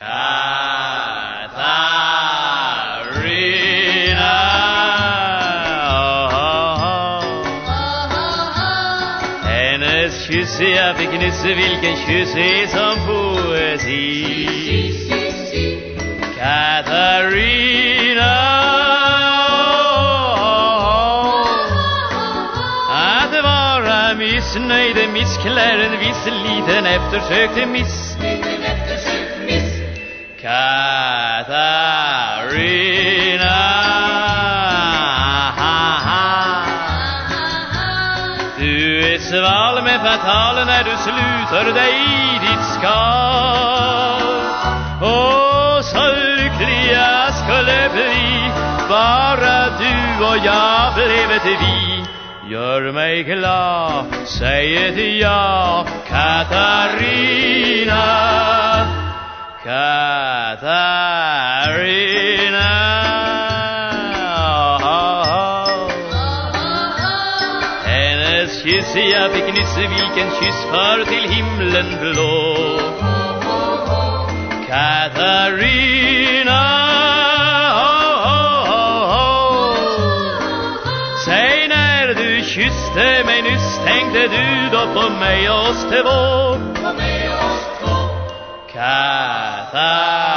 Katarina Hennes kyss jag fick nyss Vilken kyss är som poesi. Katarina Att vara missnöjd missklär en viss liten eftersökt miss. Katarina Du är sval med fatal när du sluter dig i ditt skal. Och så lyckliga skulle bli Bara du och jag blev ett vi Gör mig glad, säg ett ja Katarina Hennes kyss jag fick nyss Vilken kyss för till himlen blå Katarina Säg när du kysste mig nyss Tänkte du då på mig och oss två Katarina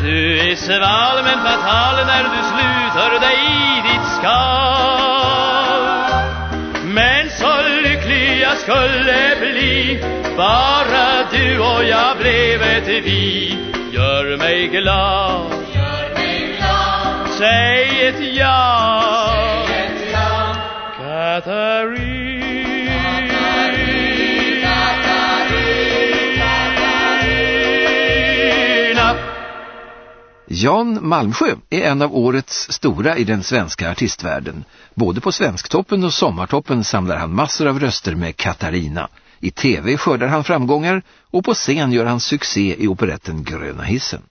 Du är sval men fatal när du sluter dig i ditt skal Men så lycklig jag skulle bli Bara du och jag blev ett vi Gör mig glad. Säg ett ja. Katarina Jan Malmsjö är en av årets stora i den svenska artistvärlden. Både på Svensktoppen och Sommartoppen samlar han massor av röster med Katarina. I tv skördar han framgångar och på scen gör han succé i operetten Gröna hissen.